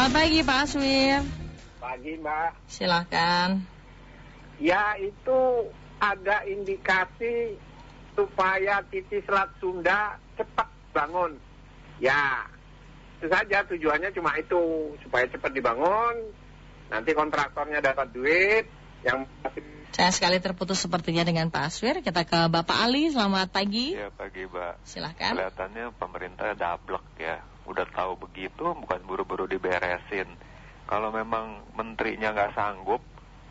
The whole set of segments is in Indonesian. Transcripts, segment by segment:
Selamat pagi Pak Aswir. Pagi Mbak. Silahkan. Ya itu ada indikasi supaya titi Selat Sunda cepat bangun. Ya itu saja tujuannya cuma itu supaya cepat dibangun. Nanti kontraktornya dapat duit yang masih Saya sekali terputus sepertinya dengan Pak Aswir. Kita ke Bapak Ali. Selamat pagi. Ya pagi Mbak. Silahkan. Kelihatannya pemerintah dablek ya. Udah tahu begitu bukan buru-buru diberesin. Kalau memang menterinya nggak sanggup,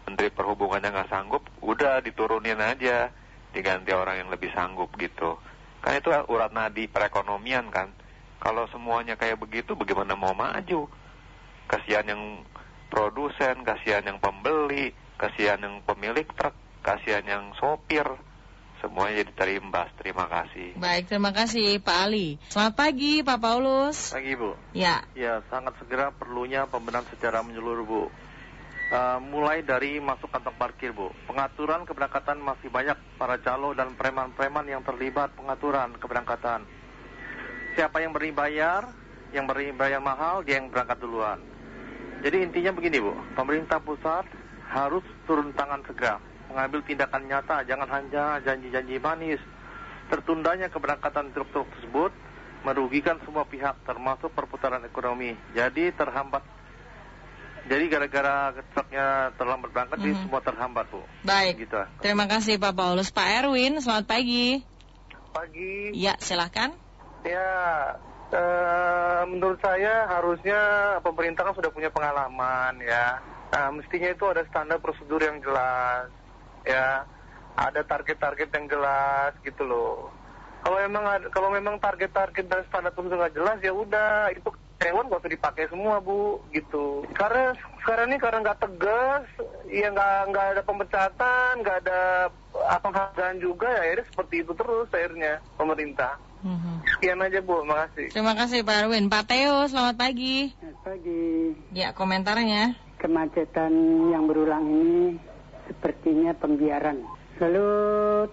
menteri perhubungannya nggak sanggup, udah diturunin aja, diganti orang yang lebih sanggup gitu. Kan itu urat nadi perekonomian kan. Kalau semuanya kayak begitu, bagaimana mau maju? Kasihan yang produsen, kasihan yang pembeli, kasihan yang pemilik truk, kasihan yang sopir. Semuanya jadi terimbas. Terima kasih. Baik, terima kasih Pak Ali. Selamat pagi Pak Paulus. Pagi Bu. Ya, Ya sangat segera perlunya pembenahan secara menyeluruh Bu. Uh, mulai dari masuk kantong parkir Bu. Pengaturan keberangkatan masih banyak para calo dan preman-preman yang terlibat pengaturan keberangkatan. Siapa yang beri bayar, yang beri bayar mahal, dia yang berangkat duluan. Jadi intinya begini Bu, pemerintah pusat harus turun tangan segera, mengambil tindakan nyata, jangan hanya janji-janji manis. Tertundanya keberangkatan truk-truk tersebut merugikan semua pihak, termasuk perputaran ekonomi. Jadi terhambat. Jadi gara-gara truknya terlambat berangkat, jadi Mhm. semua terhambat Bu. baik. Gitu. Terima kasih Pak Paulus. Pak Erwin, selamat pagi. pagi. Ya, silahkan. Ya eh, menurut saya harusnya pemerintah kan sudah punya pengalaman ya. Nah, mestinya itu ada standar prosedur yang jelas ya. Ada target-target yang jelas gitu loh. Kalau memang kalau memang target-target dan standar prosedur nggak jelas ya udah itu hewan gak usah dipakai semua bu gitu. Karena sekarang ini karena nggak tegas, ya nggak nggak ada pemecatan, nggak ada apa penghargaan juga ya akhirnya seperti itu terus akhirnya pemerintah. Mhm. Sekian aja Bu, makasih. Terima kasih Pak Erwin. Pak Teo, selamat pagi. Selamat pagi. Ya, komentarnya. Kemacetan yang berulang ini sepertinya pembiaran. Lalu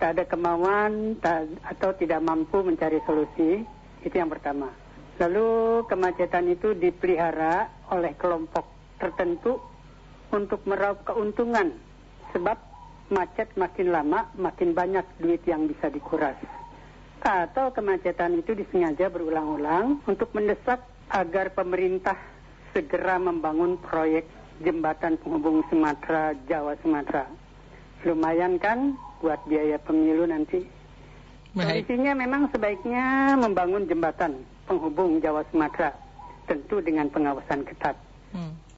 tak ada kemauan tak, atau tidak mampu mencari solusi. Itu yang pertama. Lalu kemacetan itu dipelihara oleh kelompok tertentu untuk meraup keuntungan. Sebab macet makin lama makin banyak duit yang bisa dikuras. Atau kemacetan itu disengaja berulang-ulang untuk mendesak agar pemerintah segera membangun proyek jembatan penghubung Sumatera Jawa Sumatera. Lumayan kan buat biaya pemilu nanti. Baik. Solusinya memang sebaiknya membangun jembatan penghubung Jawa Sumatera, tentu dengan pengawasan ketat. Hmm.